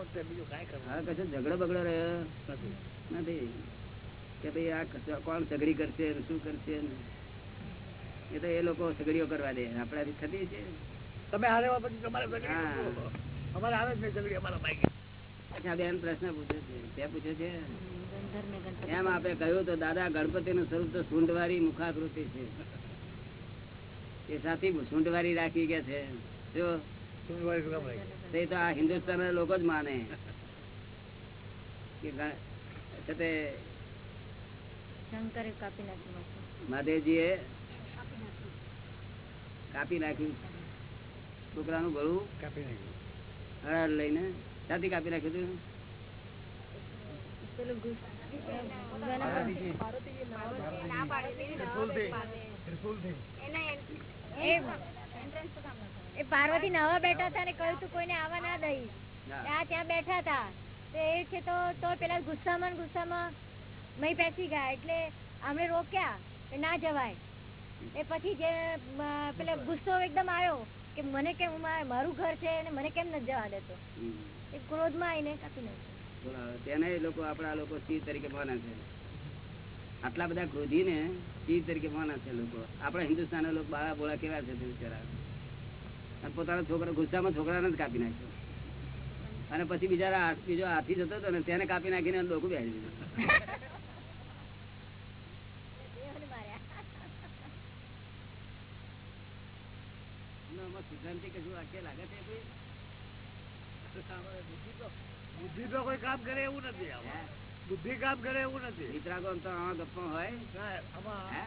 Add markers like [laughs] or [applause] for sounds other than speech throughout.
બીજું કાંઈ કરવું હા કશો ઝઘડો બગડો રહ્યો? નથી. કે ભાઈ આ કોણ ઝઘડી કરશે શું કરશે એ તો એ લોકો ઝઘડીઓ કરવા દે. આપણાથી થતી છે. તમે હારે પછી તમારે. અમારે આવે છે ઝઘડી અમારા ભાઈ અચ્છા બેન પ્રશ્ન પૂછે છે. પૂછે એમ આપણે કહ્યું તો દાદા ગણપતિ નું સ્વરૂપ તો સૂંઢવારી મુખાકૃતિ છે. એ સાથી સૂંઢવારી રાખી ગયા છે? જો. રાખી? તે તો આ હિન્દુસ્તાન લોકો જ માને. કે શંકરે કાપી નાખ્યું માથું. મહાદેવજીએ કાપી નાખ્યું. છોકરાનું ગળું કાપી નાખ્યું. હળહળ લઈને સાથી કાપી નાખ્યું હતું. એ પાર્વતી નવા બેઠા હતા ને કહ્યું તું કોઈને આવવા ના દઈ આ ત્યાં બેઠા હતા. તો એ છે તો તો પેલા ગુસ્સામાં ગુસ્સામાં મય બેસી ગયા. એટલે અમે રોક્યા કે ના જવાય. એ પછી જે પેલો ગુસ્સો એકદમ આવ્યો કે મને કેમ મારું ઘર છે અને મને કેમ નથી જવા દેતો? એ ક્રોધમાં આવીને કાપી નાખ્યો. તેને લોકો આપણા લોકો શિવ તરીકે માને છે. આટલા બધા ક્રોધી ને શિવ તરીકે માને છે લોકો. આપણા હિન્દુસ્તાન લોકો બાળા બોળા કેવા છે બિચારા? અને પોતાના છોકરા ગુસ્સામાં છોકરાને જ કાપી નાખ્યો. અને પછી બીજા બીજો હાથી જતો હતો ને તેને કાપી નાખીને ડોકું બેસી દીધું. સિદ્ધાંતિ કશું વાક્ય લાગે છે બુદ્ધિ તો કોઈ કામ કરે એવું નથી. બુદ્ધિ કામ કરે એવું નથી. વિતરાગો તો ગપ્પો હોય. આમાં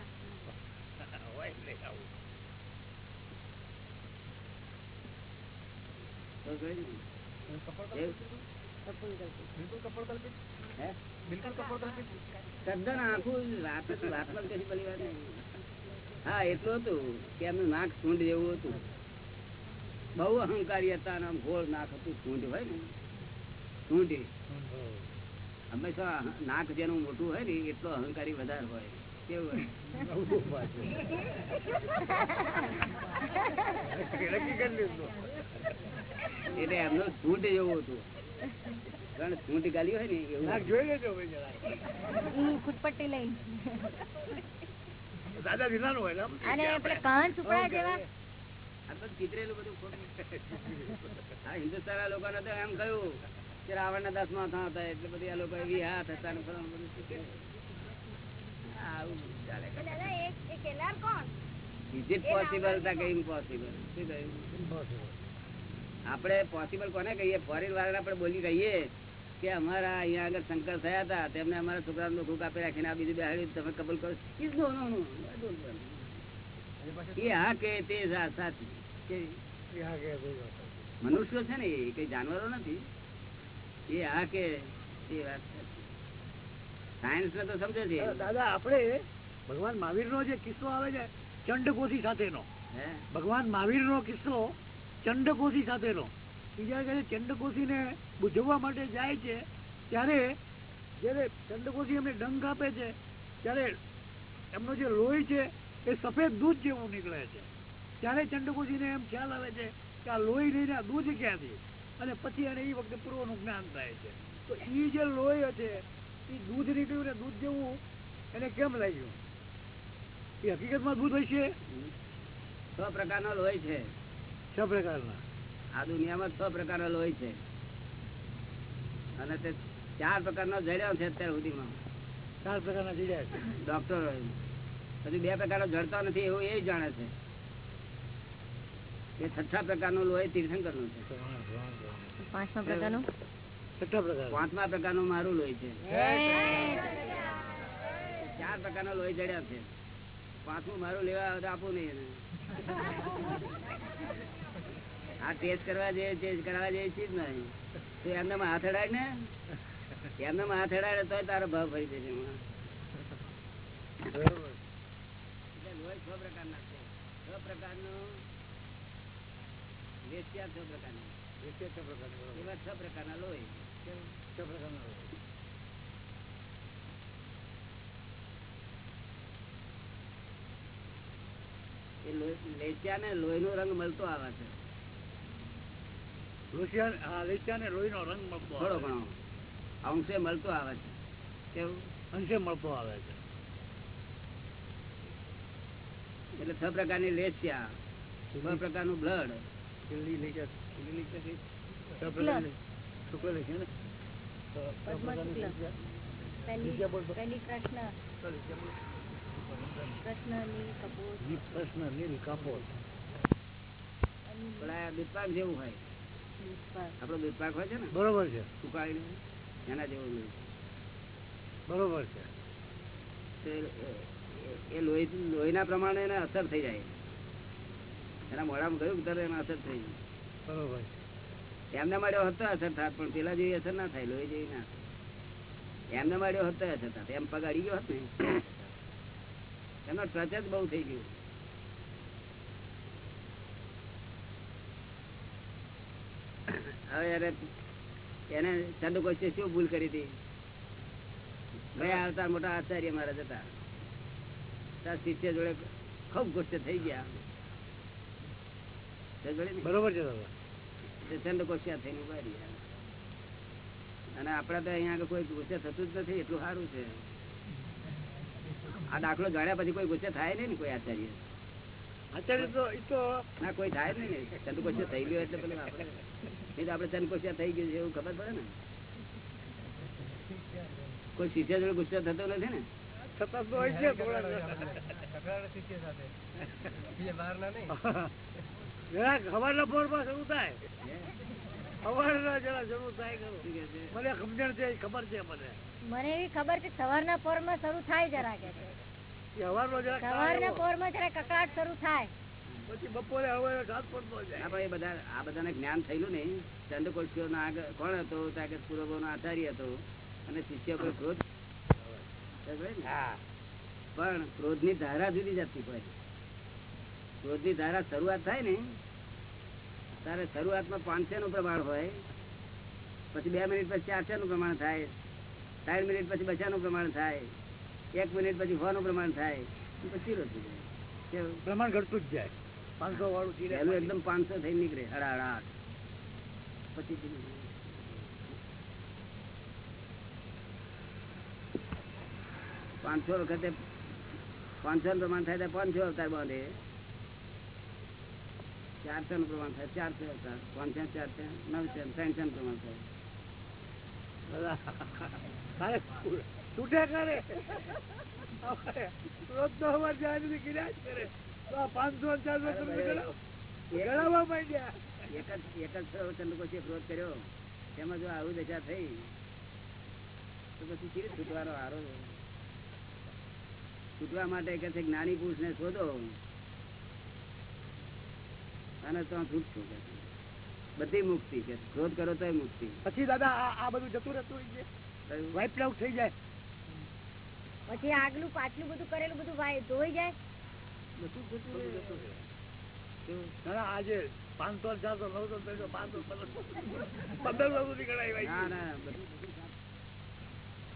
[laughs] હોય નહીં આવું. તો જોઈ ને. એવું? હે? તદ્દન આખું વાત. હા, એટલું હતું કે એમનું નાક સૂંઢ જેવું હતું. બહુ અહંકારી હતા અને ગોળ નાક હતું, સૂંઢ હોય ને. સૂંઢ. હંમેશા નાક જેનું મોટું હોય ને, એટલો અહંકારી વધારે હોય. કેવું હોય. એટલે એમનું સૂટ જેવું હતું. કારણ સૂંઢ ગાલી હોય ને એવું. જોઈ લેજો ભાઈ જરાક. હમ, ફૂટપટ્ટી લઈને. દાદા ઢીલાનું હોય અને પેલા કાન સુપડા જેવા. ચિતરેલું બધું આ હિન્દુસ્તાન લોકોને તો એમ કહ્યું કે રાવણ ના દસમાં હતા એટલે બધી આ લોકો એવી હા થતા. આવું ચાલે. Is it possible તા કે impossible? શું કહ્યું? આપણે પોસિબલ કોને કહીએ? ફોરેન વાળાને આપણે બોલી કહીએ કે અમારા અહીંયા આગળ શંકર થયા હતા તેમને અમારા છોકરાનું નોખું આપી રાખીને આ બીજું બેહાડ્યું તમે કબૂલ કરો. Is no want. એ હા કે તે સાચી. મનુષ્યો છે ને એ કઈ જાનવરો નથી. એ હા કે તે વાત સાયન્સ ને તો સમજે છે. દાદા આપણે ભગવાન મહાવીર નો જે કિસ્સો આવે છે ચંડકોશી સાથેનો. હે? ભગવાન મહાવીર નો કિસ્સો ચંડકોશી સાથેનો. બીજા કહે ચંડકોશી ને બુઝવવા માટે જાય છે, ત્યારે જ્યારે ચંડકોશી એમને ડંખ આપે છે, ત્યારે એમનો જે લોહી છે એ સફેદ દૂધ જેવું નીકળે છે. ત્યારે ચંડકોશીને એમ ખ્યાલ આવે છે કે આ લોહી લઈને આ દૂધ ક્યાંથી? અને પછી એને એ વખતે પૂર્વનું જ્ઞાન થાય છે. તો એ જે લોહી છે એ દૂધ નીકળ્યું ને દૂધ જેવું એને કેમ લાગ્યું? એ હકીકતમાં દૂધ હોય છે છ પ્રકારનો લોહી છે. છ પ્રકારના. આ દુનિયામાં છ પ્રકારનો લોહી છે. અને તે ચાર પ્રકારનો જડ્યો છે અત્યાર સુધીમાં. ચાર પ્રકારના જીડ્યા છે. ડોક્ટરો હજુ બે પ્રકારનો જડતો નથી એવું એ જાણે છે. એ છઠ્ઠા પ્રકારનું લોહી તીર્થંકરનું છે. પાંચમા પ્રકારનું? પ્રકાર પાંચમા પ્રકારનું મારું લોહી છે. ચાર પ્રકારનો લોહી જડ્યા છે. પાંચમું મારું લેવા આપવું તો આપું નહીં આ ટેસ્ટ કરવા જે છે કરવા જે ચીજ નહીં તો એમને હાથ અડાય ને? એમને હાથ અડાડે તો તારો ભાવ ફરી જશે છ પ્રકારના છે. છ પ્રકારનું છ પ્રકારના. એટલે છ પ્રકારના. એવા છ પ્રકારના લોહી. છ પ્રકારના. એ લોહી- ને નો રંગ મળતો આવે છે. લેસિયાને લોહીનો રંગ મળતો થોડો ઘણો. અંશે મળતો આવે છે. કેવું? અંશે મળતો આવે છે. એટલે છ પ્રકારની લેસિયા છ પ્રકારનું બ્લડ. છેલ્લી છેલ્લી છ. શુક્લ ને? કૃષ્ણ. નીલ કપૂર. જેવું હોય. પુષ્પા. દૂધ પાક હોય છે ને બરોબર છે. સુકાઈ એના જેવું લોહી બરોબર છે. એ- લોહી લોહીના પ્રમાણે એને અસર થઈ જાય. એના મોડામાં ગયું કે એને અસર થઈ જાય. બરોબર છે. એમને મળ્યો હતો અસર થાત પણ પેલા જેવી અસર ના થાય લોહી જેવી ના થાય. એમને મળ્યો હતો અસર થાત. એમ પગાડી ગયો હતો ને એમનો જ બહુ થઈ ગયું. હવે એને એને ચંદુકોશે શું ભૂલ કરી હતી? ગયા આવતા મોટા આચાર્ય મારા જતા તાર શિષ્ય જોડે ખૂબ ગુસ્સે થઈ ગયા. સમજ પડી ને? બરોબર છે ચંદકોશિયા થઈને ઊભા રહ્યા. અને આપડે તો અહીંયા આગળ કોઈ ગુસ્સે થતું જ નથી એટલું સારું છે. આ દાખલો જાણ્યા પછી કોઈ ગુસ્સે થાય નહીં ને કોઈ આચાર્ય. આચાર્ય તો ના કોઈ થાય નહીં ને. ચંદકોશિયા થઈ ગયો એટલે પેલું આપણે નહીં તો આપણે ચંદકોશિયા થઈ ગયું છે એવું ખબર પડે ને? કોઈ શિષ્ય જોડે ગુસ્સે થતો નથી ને? છતાં ના પોર થાય. જરા શરૂ છે? મને સમજણ છે એ ખબર છે મને. મને એવી ખબર છે સવારના પોરમાં શરૂ થાય જરા કે છે. એ હવારનો જરા સવારના કાળો, પોરમાં જરા કકળાટ શરૂ થાય. પછી બપોરે હવે ના જાય. પણ બધા આ બધાને જ્ઞાન થયેલું નહીં. ચંદ્રકોશીઓ આગળ કોણ હતો? ત્યાં પૂર્વભો આચાર્ય હતો. અને શિષ્ય પર ક્રોધ પણ ક્રોધની ધારા જુદી જતી હોય. ક્રોધની ધારા શરૂઆત થાય ને ત્યારે શરૂઆતમાં પાંચસો નું પ્રમાણ હોય. પછી બે મિનિટ પછી ચારસો નું પ્રમાણ થાય. ત્રણ મિનિટ પછી બચાનું નું પ્રમાણ થાય. એક મિનિટ પછી હોવાનું પ્રમાણ થાય. પછી? પ્રમાણ ઘટતું જ જાય. પાંચસો વાળું પહેલું એકદમ પાંચસો થઈ નીકળે. હડાહડાટ પછી. પાંચસો વખતે પાંચસો નું પ્રમાણ થાય પાંચસો અવતાર બાંધે. ચારસો નું પ્રમાણ થાય ચારસો અવતાર. પાંચસો ચારસો નવસો ત્રણસો નું પ્રમાણ થાય. તૂટ્યા છૂટે કરે રોજ તો અમારે જાય કરે. પાંચસો ચારસો તમે માંડ્યા. એક જ એક જ ચંદ્રકોશીએ ક્રોધ કર્યો? તેમાં જો આવું દશા થઈ તો પછી ચીર છૂટવાનો હારો? છૂટવા માટે કે છે જ્ઞાની પુરુષ ને શોધો. અને તો છૂટશું કે. બધી મુક્તિ છે. ક્રોધ કરો તો મુક્તિ. પછી દાદા આ આ બધું જતું રહેતું હોય છે. વાઇફ વાઇપ આઉટ થઈ જાય. પછી આગલું પાછલું બધું કરેલું બધું વાય- ધોઈ જાય.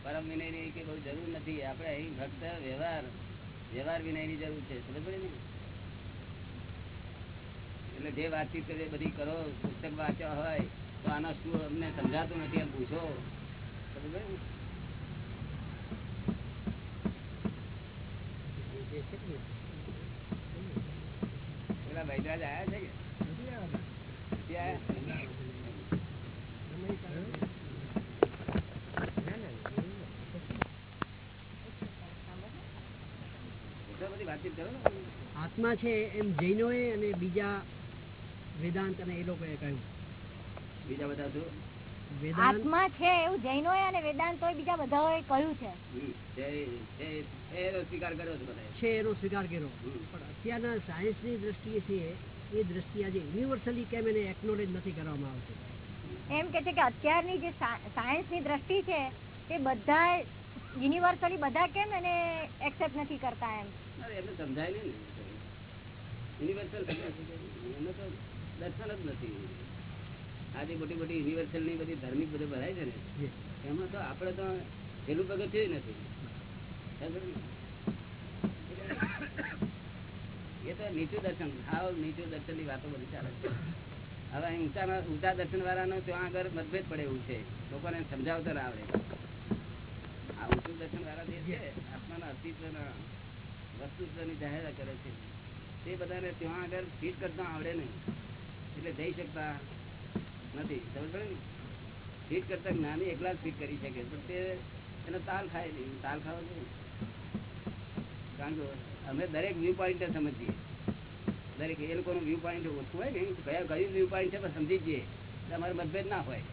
પરમ વિનયની કે બહુ જરૂર નથી. આપણે અહીં ફક્ત વ્યવહાર વ્યવહાર વિનયની જરૂર છે. એટલે જે વાતચીત કરે બધી કરો, પુસ્તક વાંચ્યા હોય, તો આના શું અમને સમજાતું નથી એમ પૂછો. સમજ? પેલા વૈદરાજ આયા છે કે. આત્મા છે એમ જૈનોએ અને બીજા વેદાંત અને એ લોકોએ કહ્યું બીજા બધા આત્મા છે એવું જૈનો અને વેદાંત બીજા બધા કહ્યું છે. હમ, છે- છે- છે એનો સ્વીકાર કર્યો છે એનો સ્વીકાર કર્યો. પણ અત્યારના સાયન્સની દ્રષ્ટિએ છે એ દ્રષ્ટિ આજે યુનિવર્સલી કેમ એને એકનોલેજ નથી કરવામાં આવતી? એમ કે છે કે અત્યારની જે સાયન્સની દ્રષ્ટિ છે તે બધા યુનિવર્સલી બધા કેમ એને એક્સેપ્ટ નથી કરતા એમ? એમને સમજાય નહીં. યુનિવર્સલ એમને તો દર્શન જ નથી. આજે મોટી મોટી યુનિવર્સલની બધી ધાર્મિક બધું ભરાય છે ને એમાં તો આપણે તો પેલું પગથિયું નથી. એ તો નીચું દર્શન હાવ નીચું દર્શનની વાતો બધી ચાલે છે. હવે ઊંચા ઊંચા દર્શન વાળાનો ત્યાં આગળ મતભેદ પડે એવું છે. લોકોને સમજાવતા ના આવડે. આ ઊંચું દર્શન વાળા જે છે આત્માના અસ્તિત્વના વસ્તુત્વની જાહેરાત કરે છે. તે બધાને ત્યાં આગળ ફીટ કરતા આવડે નહીં. એટલે જઈ શકતા નથી, સમજ ફીટ કરતા જ્ઞાની એકલા જ ફીટ કરી શકે, પણ તે એનો તાલ ખાય નહીં, તાલ ખાવો કારણ કે અમે દરેક વ્યૂ પોઈન્ટ સમજીએ. દરેક એ લોકોનું વ્યૂ પોઈન્ટ ઓછું હોય ને, કયા કયું વ્યૂ પોઈન્ટ છે પણ સમજી જઈએ. અમારે મતભેદ ના હોય.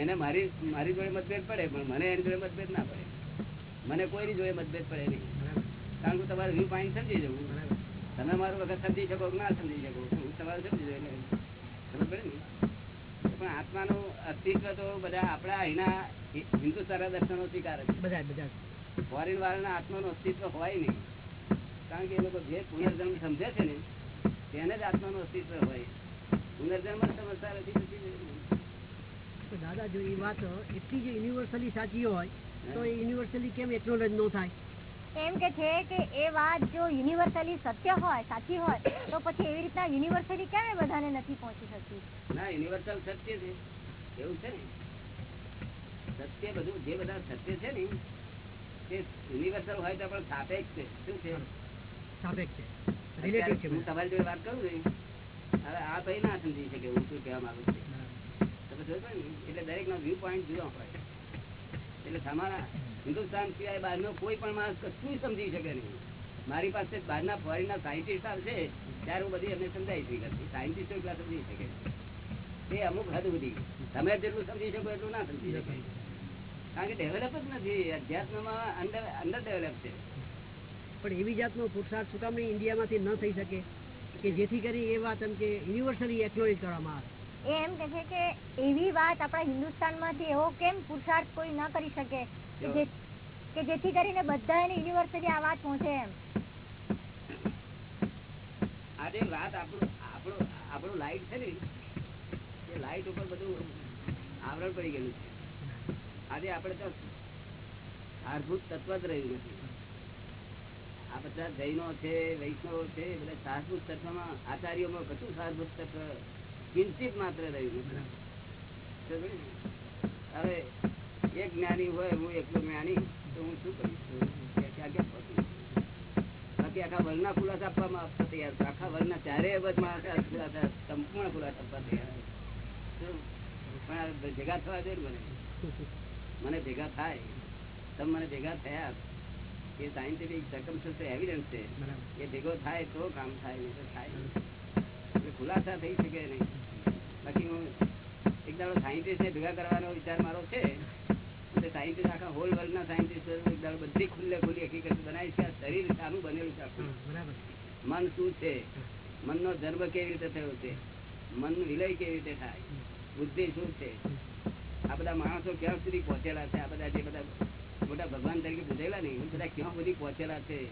એને મારી મારી જોડે મતભેદ પડે, પણ મને એની જોડે મતભેદ ના પડે. મને કોઈની જોડે મતભેદ પડે નહીં. કારણ કે તમારે વ્યૂ પોઈન્ટ સમજી જવું તમે મારું વખત સમજી શકો ના સમજી શકો, હું તમારે સમજી જાય ખબર પડે ને? પણ આત્માનું અસ્તિત્વ તો બધા આપણા અહીંના સારા દર્શનો સ્વીકારે બધા બધા. ફોરેન વાળાના આત્માનું અસ્તિત્વ હોય નહીં. કારણ કે એ લોકો જે પુનર્જન્મ સમજે છે ને તેને જ આત્માનું અસ્તિત્વ હોય. પુનર્જન્મ સમજતા નથી પછી દાદા જો એ વાત એટલી જ યુનિવર્સલી સાચી હોય તો એ યુનિવર્સલી કેમ એક્નોલેજ ન થાય? એમ કે છે કે એ વાત જો યુનિવર્સલી સત્ય હોય સાચી હોય તો પછી એવી રીતના યુનિવર્સલી કેમ બધાને નથી પહોંચી શકતી? ના યુનિવર્સલ સત્ય છે. એવું છે ને? સત્ય બધું જે બધા સત્ય છે ને તે યુનિવર્સલ હોય તો પણ સાપેક્ષ છે. શું છે? સાપેક્ષ છે. રિલેટિવ છે હું તમારી જોડે વાત કરું ને હવે આ ભાઈ ના સમજી શકે હું શું કહેવા માંગુ છું. તમે જોશો ને એટલે દરેક નો વ્યૂ પોઈન્ટ જુદો હોય. એટલે તમારા હિન્દુસ્તાન સિવાય બહારનો કોઈ પણ માણસ કશું સમજી શકે નહીં. મારી પાસે બહારના ફોરેનના સાયન્ટિસ્ટ આવશે ત્યારે હું બધી એમને સમજાવી શકીશ સાયન્ટિસ્ટો એટલા સમજી શકે. તે અમુક હદ સુધી. તમે જેટલું સમજી શકો એટલું ના સમજી શકે. કારણ કે ડેવલપ જ નથી. અધ્યાત્મમાં અંડર અંડર ડેવલપ છે. પણ એવી જાતનો પુરુષાર્થ શું કામ ઇન્ડિયામાંથી ન થઈ શકે કે જેથી કરી એ વાત એમ કે યુનિવર્સલી એક્નોલેજ કરવામાં આવે. એ એમ કે છે કે એવી વાત આપણા હિન્દુસ્તાનમાંથી એવો કેમ પુરુષાર્થ કોઈ ન કરી શકે? કે જેથી કરીને બધા એને યુનિવર્સલી આ વાત પહોંચે એમ. આજે વાત આપણું આપણું આપણું લાઈટ છે ને એ લાઈટ ઉપર બધું આવરણ પડી ગયેલું છે. આજે આપણે તો સારભૂત તત્વ જ રહ્યું નથી. આ બધા જૈનો છે વૈષ્ણવો છે બધા સારભૂત તત્વમાં આચાર્યોમાં કશું સારભૂત તત્વ કિંચિત માત્ર રહ્યું નથી. હવે એક જ્ઞાની હોય હું એકલો જ્ઞાની તો હું શું કરીશ? બાકી આખા વર્ણના ખુલાસા આપવામાં આપતા તૈયાર. આખા વર્ણના ચારે અબજ માણસ ખુલાસા સંપૂર્ણ ખુલાસા આપવા તૈયાર પણ ભેગા થવા જોઈએ મને. મને ભેગા થાય. તમે મને ભેગા થયા. એ સાયન્ટિફિક સર્કમસ્ટન્સ એવિડન્સ છે. એ ભેગો થાય તો કામ થાય નહીં તો થાય એટલે ખુલાસા થઈ શકે નહીં. બાકી હું એક દાડો સાયન્ટિસ્ટને ભેગા કરવાનો વિચાર મારો છે. સાયન્ટિસ્ટ આખા હોલ વર્લ્ડના સાયન્ટિસ્ટ બધી ખુલ્લે ખુલ્લી હકીકત બનાવી છે શરીર સારું બનેલું છે આખું. મન શું છે? મનનો જન્મ કેવી રીતે થયો છે? મન વિલય કેવી રીતે થાય? બુદ્ધિ શું છે? આ બધા માણસો ક્યાં સુધી પહોંચેલા છે? આ બધા જે બધા મોટા ભગવાન તરીકે પૂજેલા નહીં એ બધા ક્યાં સુધી પહોંચેલા છે?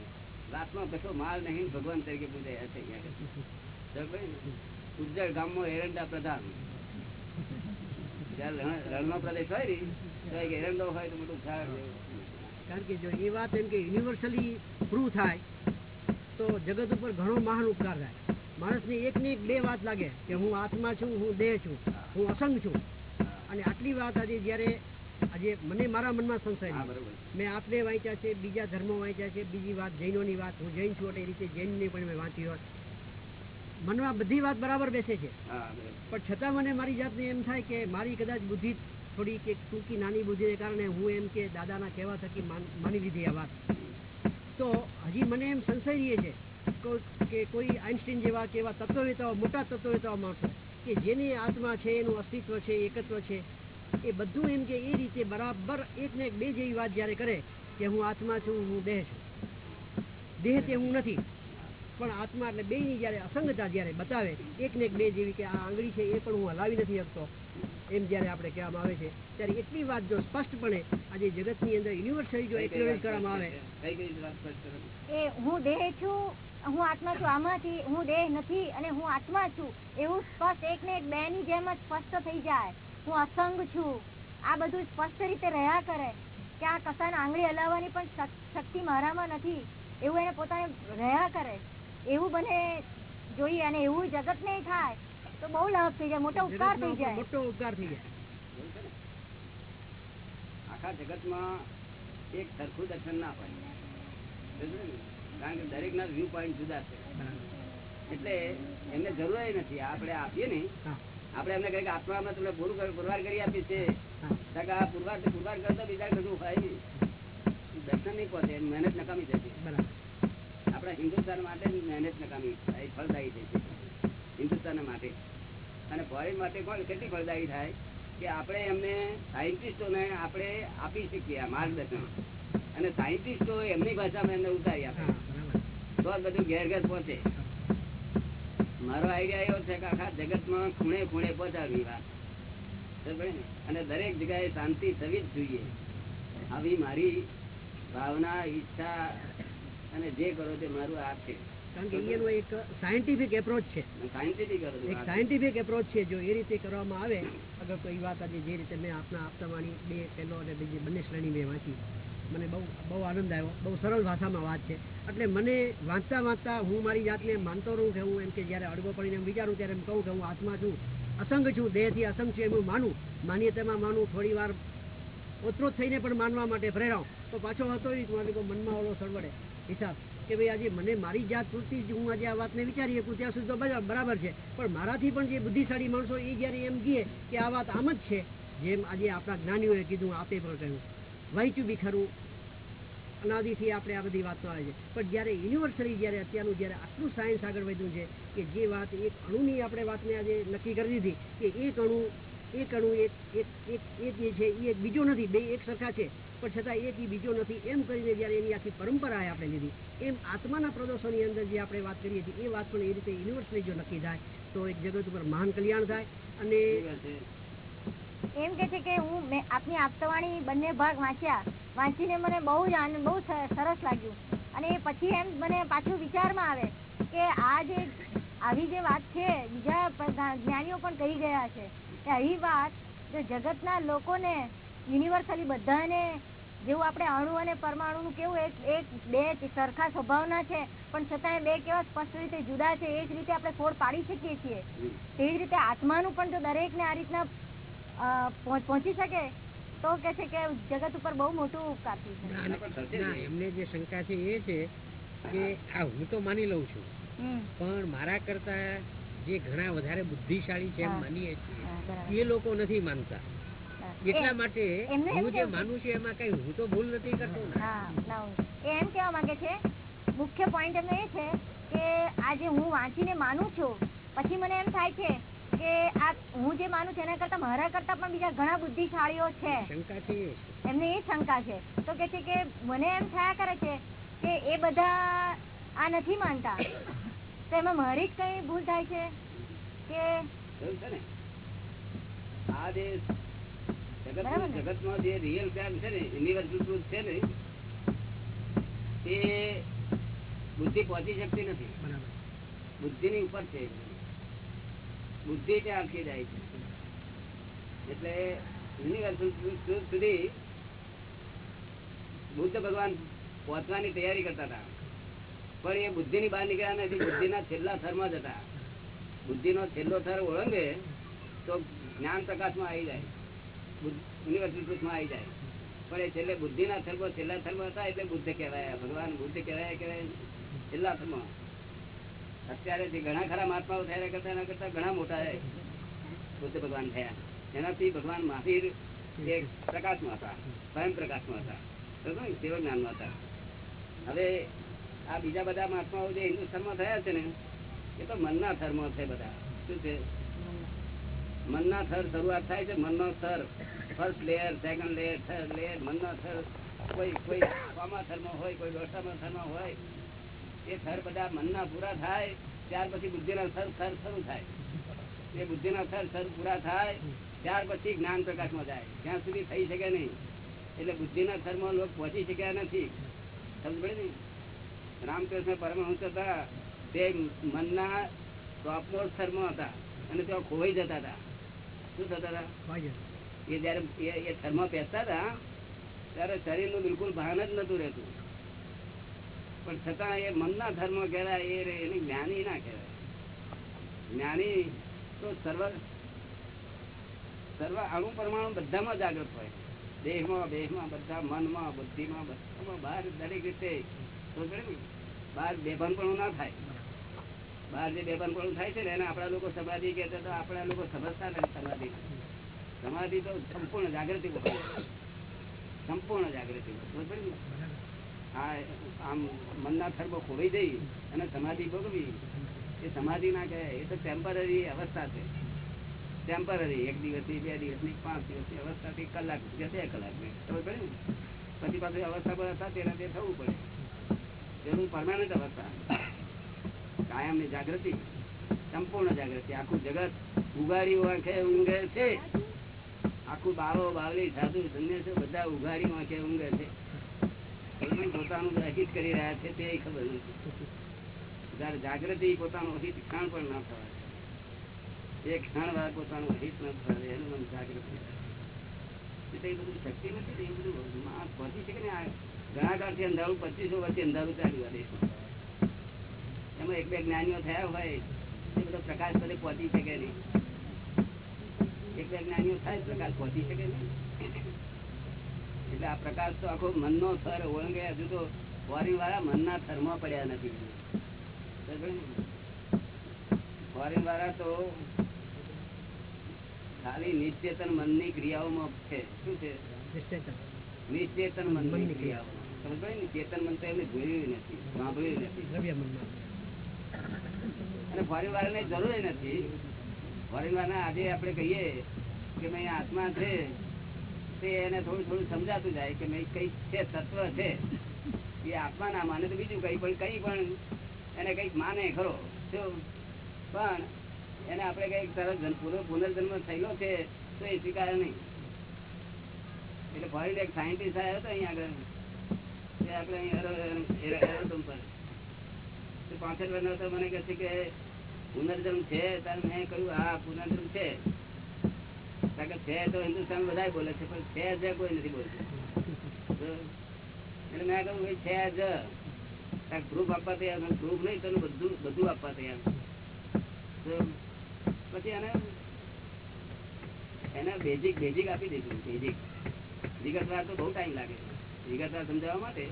રાતમાં કશો માલ નહીં ભગવાન તરીકે પૂજાયા છે ને? ઉજ્જળ ગામમાં એરંડા પ્રધાન. જયારે રણ- રણનો પ્રદેશ હોય ને કારણ કે જો એ વાત એમ કે યુનિવર્સલી પ્રૂવ થાય તો જગત ઉપર ઘણો મહાન ઉપકાર થાય. માણસને એક ને એક બે વાત લાગે કે હું આત્મા છું હું દેહ છું હું અસંગ છું. અને આટલી વાત આજે જ્યારે આજે મને મારા મનમાં સંશય મેં આપને વાંચ્યા છે બીજા ધર્મો વાંચ્યા છે બીજી વાત જૈનોની વાત હું જૈન છું એટલે એ રીતે જૈનની પણ મેં વાંચી હોત. મનમાં બધી વાત બરાબર બેસે છે. પણ છતાં મને મારી જાતને એમ થાય કે મારી કદાચ બુદ્ધિ થોડી કે ટૂંકી નાની બુદ્ધિને કારણે હું એમ કે દાદાના કહેવા થકી માની લીધી આ વાત. તો હજી મને એમ સંશય રહીએ છે કે કોઈ આઈન્સ્ટીન જેવા કે તત્વવેતાઓ મોટા તત્વવેતાઓ માણસો. કે જેની આત્મા છે, એનું અસ્તિત્વ છે, એકત્વ છે, એ બધું એમ કે એ રીતે બરાબર એક ને એક બે જેવી વાત જ્યારે કરે કે હું આત્મા છું, હું દેહ છું. દેહ તે હું નથી. પણ આત્મા એટલે બેયની જ્યારે અસંગતા જ્યારે બતાવે એક ને એક બે જેવી કે આ આંગળી છે એ પણ હું હલાવી નથી શકતો. એમ જ્યારે આપણે કહેવામાં આવે છે. ત્યારે એટલી વાત જો સ્પષ્ટપણે આજે જગતની અંદર યુનિવર્સલી જો એકનોલેજ કરવામાં આવે? એ હું દેહ છું હું આત્મા છું આમાંથી હું દેહ નથી અને હું આત્મા છું. એવું સ્પષ્ટ એક ને એક બે ની જેમ જ સ્પષ્ટ થઈ જાય. હું અસંગ છું. આ બધું સ્પષ્ટ રીતે રહ્યા કરે. કે આ કસાને આંગળી હલાવવાની પણ શક્તિ મારામાં નથી. એવું એને પોતાને રહ્યા કરે. એવું બને જોઈએ અને એવું જગત ને થાય. તો બહુ લાભ થઈ જાય મોટો ઉપકાર થઈ જાય. મોટો ઉપકાર થઈ જાય. આખા જગતમાં એક સરખું દર્શન ના પડે કારણ કે દરેક ના વ્યૂ પોઈન્ટ જુદા છે. એટલે એમને જરૂર નથી. આપણે આપીએ ને આપણે એમને કહીએ કે આત્મામાં તમને પુરવાર કરી આપીએ છે. હા. આ પુરવાર પુરવાર કરતા બીજા કશું હોય નહીં. દર્શન નહીં પહોંચે મહેનત નકામી જતી. બરાબર. આપણા હિન્દુસ્તાન માટે મહેનત નકામી. ફળદાયી થઈ છે. હિન્દુસ્તાન માટે. અને ફોરેન માટે પણ કેટલી ફળદાયી થાય કે આપણે એમને સાયન્ટિસ્ટોને આપણે આપી શકીએ માર્ગદર્શન. અને સાયન્ટિસ્ટો એમની ભાષામાં એમને ઉતારી આપે. તો બધું ઘેર ઘેર પહોંચે. મારો આઈડિયા એવો છે કે આખા જગતમાં ખૂણે ખૂણે પહોંચાડવી વાત. અને દરેક જગ્યાએ શાંતિ થવી જ જોઈએ. આવી મારી ભાવના, ઈચ્છા અને જે કરો તે મારું આ છે. કારણ કે એનો એક સાયન્ટિફિક એપ્રોચ છે. એક સાયન્ટિફિક એપ્રોચ છે જો એ રીતે કરવામાં આવે અગર કોઈ વાત આજે જે રીતે મેં આપના આપતા વાણી બે પહેલો અને બીજી બંને શ્રેણી મેં વાંચી. મને બહુ બહુ આનંદ આવ્યો. બહુ સરળ ભાષામાં વાત છે. એટલે મને વાંચતા વાંચતા હું મારી જાતને માનતો રહું કે હું એમ કે જ્યારે અડગો પડીને એમ વિચારું ત્યારે એમ કહું કે હું આત્મા છું અસંગ છું દેહથી અસંગ છું એમ હું માનું. માન્યતામાં માનું થોડી વાર ઓતરો થઈને પણ માનવા માટે પ્રેરાઉં. તો પાછો હતો એ મનમાં ઓલો સળવડે હિસાબ કે ભાઈ આજે મને મારી જાત પૂરતી હું આજે આ વાતને વિચારી શકું, ત્યાં સુધી તો બરાબર છે. પણ મારાથી પણ જે બુદ્ધિશાળી માણસો એ જ્યારે એમ કહે કે આ વાત આમ જ છે, જેમ આજે આપણા જ્ઞાનીઓએ કીધું, આપે પણ કહ્યું. વાંચ્યું બી ખરું અનાદિથી આપણે આ બધી વાતો આવે છે. પણ જ્યારે યુનિવર્સલી જ્યારે અત્યારનું જ્યારે આટલું સાયન્સ આગળ વધ્યું છે કે જે વાત એક અણુની આપણે વાતને આજે નક્કી કરી દીધી કે એક અણુ એક અણુ એક એક એક જે છે એ એક બીજો નથી, બે એક સરખા છે. પણ છતાં એક બીજો નથી એમ કરીને જ્યારે એની આખી પરંપરાએ આપણે લીધી એમ આત્માના પ્રદોષોની અંદર જે આપણે વાત કરીએ છીએ, એ વાત પણ એ રીતે યુનિવર્સલી જો નક્કી થાય, તો એક જગત ઉપર મહાન કલ્યાણ થાય અને? એમ કે છે કે હું મેં આપની આપતવાણી બંને ભાગ વાંચ્યા, વાંચીને મને બહુ જ બહુ સરસ લાગ્યું અને પછી એમ મને પાછું વિચારમાં આવે કે આ જે આવી જે વાત છે, બીજા જ્ઞાનીઓ પણ કહી ગયા છે કે આવી વાત જો જગતના લોકોને યુનિવર્સલી બધાને જેવું આપણે અણુ અને પરમાણુનું કેવું એક એક બે સરખા સ્વભાવના છે પણ છતાંય બે કેવા સ્પષ્ટ રીતે જુદા છે એ જ રીતે આપણે ફોડ પાડી શકીએ છીએ. તેવી જ રીતે આત્માનું પણ જો દરેકને આ રીતના પહોંચી શકે તો કે છે કે જગત ઉપર બહુ મોટું ઉપકાર ના. એમને જે શંકા છે એ છે કે આ હું તો માની લઉં છું. પણ મારા કરતા જે ઘણા વધારે બુદ્ધિશાળી છે એમ માનીએ છીએ એ લોકો નથી માનતા. એટલા માટે હું જે છે- માનું છું એમાં કઈ હું તો ભૂલ નથી કરતો એમ કેવા માંગે છે? મુખ્ય પોઈન્ટ એમનો એ છે કે આ જે હું વાંચીને માનું છું પછી મને એમ થાય છે કે આ હું જે માનું છું એના કરતા મારા કરતા પણ બીજા ઘણા બુદ્ધિશાળીઓ છે. એમને એ શંકા છે. તો કે છે કે મને એમ થયા કરે છે કે એ બધા આ નથી માનતા. તો એમાં મારી જ કઈ ભૂલ થાય છે? કે આ જે? જગતમાં જે રિયલ જ્ઞાન છે ને યુનિવર્સલ ટ્રુથ છે ને એ બુદ્ધિ પહોંચી શકતી નથી. બુદ્ધિ ની ઉપર છે. બુદ્ધિ ત્યાં અટકી જાય છે. એટલે યુનિવર્સલ ટ્રુથ સુધી બુદ્ધ ભગવાન પહોંચવાની તૈયારી કરતા હતા. પણ એ બુદ્ધિ ની બહાર નીકળ્યા નથી. બુદ્ધિના છેલ્લા થરમાં જ હતા. બુદ્ધિ નો છેલ્લો થર ઓળંગે તો જ્ઞાન પ્રકાશમાં આવી જાય. યુનિવર્સલ ટ્રુથમાં આવી જાય. પણ એ છેલ્લે બુદ્ધિના થર્મો, છેલ્લા થરમાં હતા એટલે બુદ્ધ કહેવાય. ભગવાન બુદ્ધ કહેવાય કહેવાય. છેલ્લા થરમાં. અત્યારે જે ઘણા ખરા મહાત્માઓ થયા કરતા એના કરતા ઘણા મોટા બુદ્ધ ભગવાન થયા. એનાથી ભગવાન મહાવીર એ પ્રકાશમાં હતા. સ્વયં પ્રકાશમાં હતા. તેઓ જ્ઞાનમાં હતા. હવે આ બીજા બધા મહાત્માઓ જે હિન્દુસ્તાનમાં થયા છે ને, એ તો મનના ધર્મો છે બધા. શું છે? મનના થર શરૂઆત થાય છે, મનનો થર. First layer second layer third layer મનનો થર. કોઈ કોઈ થરમાં હોય, કોઈ દોષામાં થરમાં હોય. એ થર બધા મનના પૂરા થાય, ત્યાર પછી બુદ્ધિના થર થર શરૂ થાય. એ બુદ્ધિના થર થર પૂરા થાય, ત્યાર પછી જ્ઞાન પ્રકાશમાં જાય. ત્યાં સુધી થઈ શકે નહીં. એટલે બુદ્ધિના થરમાં લોકો પહોંચી શક્યા નથી. સમજ પડે ને? રામકૃષ્ણ પરમહંસ હતા. તે મનના ટોપમોસ્ટ થરમાં હતા. અને તેઓ ખોવાઈ જતા હતા. શું થતા હતા એ જયારે એ- એ થરમાં બેસતા હતા ત્યારે શરીરનું બિલકુલ ભાન જ નતું રહેતું. પણ છતાં એ મનના ધર્મ કહેવાય એ એને જ્ઞાની ના કહેવાય. જ્ઞાની તો તો સર્વ સર્વ અણુ પરમાણુ બધામાં જાગૃત હોય. દેહમાં દેહમાં બધા મનમાં બુદ્ધિમાં બધામાં બહાર દરેક રીતે. બાર બેભાન પણ ના થાય. બહાર જે બેભાનપણું થાય છે ને, એને આપણા લોકો સમાધિ કહેતા તો આપણા લોકો સમજતા નથી સમાધિ. સમાધિ તો સંપૂર્ણ જાગૃતિ સંપૂર્ણ જાગૃતિ આ આમ મનના થર્બો ખોવાઈ જઈ અને સમાધિ ભોગવી. એ સમાધિ ના કહેવાય. એ તો ટેમ્પરરી અવસ્થા છે. ટેમ્પરરી એક દિવસની બે દિવસની પાંચ દિવસની અવસ્થાથી કલાક કે બે કલાક ખબર પડે ને? પછી પાછી અવસ્થા પર હતા, તેના તે થવું પડે. એનું પરમાનન્ટ અવસ્થા. કાયમની જાગૃતિ, સંપૂર્ણ જાગૃતિ. આખું જગત ઉગારી આંખે ઊંઘે છે. આખું બાળો બાવલી, સાધુ, સંન્યાસો બધા ઉઘારી આંખે ઊંઘે છે. પોતાનું અહિત કરી રહ્યા છે તે ખબર નથી. જયારે જાગૃતિ પોતાનું અહિત ક્ષણ પણ ના થવાય એક ક્ષણ વાર પોતાનું અહિત ન થવાય એનું નામ જાગૃતિ એટલે એ શક્તિ નથી ને એ બધું. પહોંચી છે કે ઘણા કાળથી અંધારું, પચીસો વર્ષથી અંધારું ચાલ્યું આ દેશમાં. એમાં એક બે જ્ઞાનીઓ થયા હોય એ બધો પ્રકાશ બધે પહોંચી શકે નહીં. એક બે જ્ઞાનીઓ થાય પ્રકાશ પહોંચી શકે નહીં. એટલે આ પ્રકાશ તો આખો મનનો થર ઓળંગે હજુ તો ફોરિન વાળા મનના થરમાં પડ્યા નથી. ફોરિન વાળા તો ખાલી નિશ્ચેતન મનની ક્રિયાઓમાં છે. શું છે? નિશ્ચેતન. મન મનની મનની ક્રિયાઓ. સમજ ને? ચેતન મન તો એમને જોયું નથી સાંભળ્યું નથી. અને ફોરેન વાળાને જરૂર નથી. ફોરેન વાળાને આજે આપણે કહીએ કે ભાઈ આત્મા છે, તે એને થોડું થોડું સમજાતું જાય કે ભાઈ કઈ છે, તત્વ છે. એ આત્મા ના માને તો બીજું કઈ, પણ કઈ પણ એને કંઈક માને ખરો. પણ એને આપણે કંઈક તરત જન- પુનર્જન્મ થયેલો છે, તો એ સ્વીકારે નહીં. એટલે ફોરેન એક સાયન્ટિસ્ટ આવ્યો હતો અહીંયા આગળ. આપણે અહીં એરો- એરો- એરોડ્રોમ પર તો હિન્દુસ્તાન બધા બોલે છે, પણ છે જ કોઈ નથી બોલતું. એટલે મેં કહ્યું છે જ. ગ્રુપ આપવા તૈયાર ગ્રુપ નહીં, તને બધું બધું આપવા તૈયાર પછી એને એને બેઝિક બેઝિક આપી દીધું બેઝિક વિગતવાર તો બહુ ટાઈમ લાગે વિગતવાર સમજાવવા માટે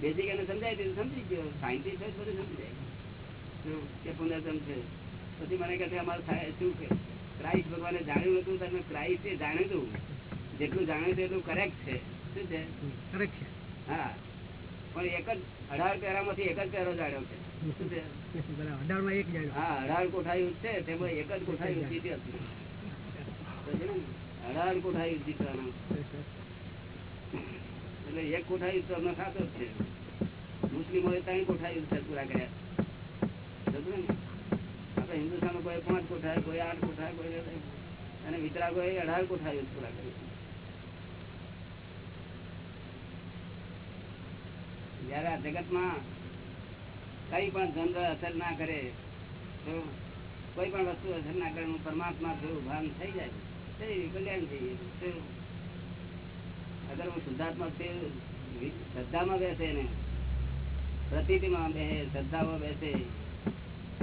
બેઝિક એને સમજાય દીધું સમજી ગયો. સાયન્ટિસ્ટ બધું સમજી જાય કે પુનર્જન્મ છે. પછી મને કહે અમારે થાય શું કે ક્રાઇસ્ટ ભગવાને જાણ્યું હતું તમે ક્રાઇસ્ટે જાણ્યું હતું. જેટલું જાણ્યું હતું એટલું કરેક્ટ છે. શું છે? કરેક્ટ છે. હા. પણ એક જ અઢાર પહેરામાંથી એક જ પહેરો જાણ્યો છે. શું છે? બરાબર. અઢારમાં એક જાણ્યો. હા અઢાર કોઠાયું છે તેમાં એક જ કોઠાયું જીતી હતી અઢાર કોઠાયું જીતવાનું એટલે એક કોઠાયું તો અમને સાચો છે. મુસ્લિમોએ ત્રણ કોઠાયું છે પૂરા કર્યા. ને? આપણે હિન્દુસ્તાનમાં કોઈ પાંચ કોઠા કોઈ આઠ કોઠા કોઈ અને વિતરાગોએ અઢાર કોઠાયું પૂરા કર્યું. જયારે આ જગતમાં કઈ પણ જંગ અસર ના કરે, તો કોઈ પણ વસ્તુ અસર ના કરે પરમાત્મા થયું ભાન થઈ જાય. કલ્યાણ થઈ ગયું. અગર હું શુદ્ધાત્મક છે શ્રદ્ધામાં બેસે ને પ્રતિમાં બે શ્રદ્ધામાં બેસે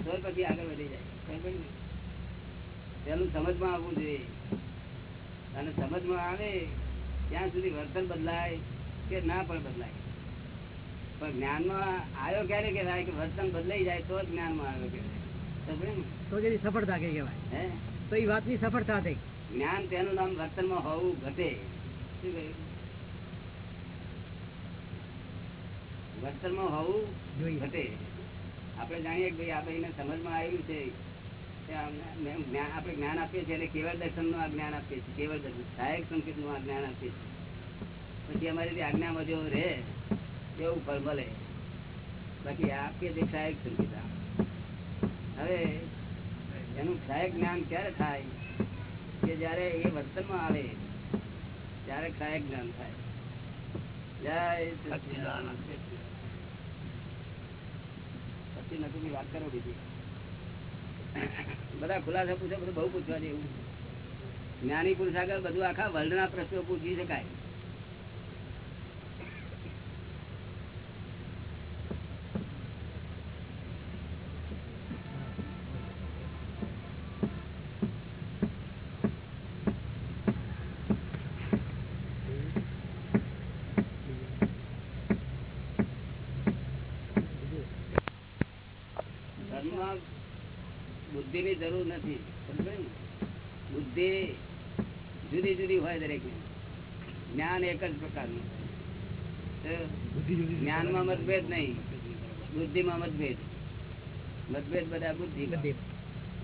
તો પછી આગળ વધી જાય. પેલું સમજમાં આવવું જોઈએ. અને સમજમાં આવે ત્યાં સુધી વર્તન બદલાય કે ના પણ બદલાય. પણ જ્ઞાનમાં આવ્યો ક્યારે કહેવાય કે વર્તન બદલાઈ જાય તો જ જ્ઞાનમાં આવ્યો કહેવાય. તો એની સફળતા કઈ કહેવાય? હે? તો એ વાતની સફળતા થઈ. જ્ઞાન તેનું નામ વર્તનમાં હોવું ઘટે. શું કહ્યું? વર્તનમાં હોવું જોઈએ. ઘટે. આપણે જાણીએ કે ભાઈ આ ભાઈને સમજમાં આવ્યું છે. આપણે જ્ઞાન આપીએ છીએ એટલે કેવળ દર્શનનું આ જ્ઞાન આપીએ છીએ. કેવળ દર્શન. સહાયક સંકેતનું આ જ્ઞાન આપીએ છીએ. પછી અમારી જે આજ્ઞામાં જો રહે એવું ફળ મળે. બાકી આપીએ છીએ સહાયક સંકેત. હવે એનું સહાયક જ્ઞાન ક્યારે થાય? કે જ્યારે એ વર્તનમાં આવે ત્યારે સહાયક જ્ઞાન થાય. જય સચ્ચિદાનંદ. પછી નકુની વાત કરો બીજી બધા ખુલાસા પૂછે, બધું બહુ પૂછવા જેવું જ્ઞાની પુરુષ આગળ બધું આખા વર્લ્ડ ના પ્રશ્નો પૂછી શકાય જ્ઞાનમાં બુદ્ધિની જરૂર નથી સમજાય ને? બુદ્ધિ જુદી જુદી હોય દરેક જ્ઞાન એક જ પ્રકારનું. તો જ્ઞાનમાં મતભેદ નહીં. બુદ્ધિમાં મતભેદ. મતભેદ બધા બુદ્ધિ.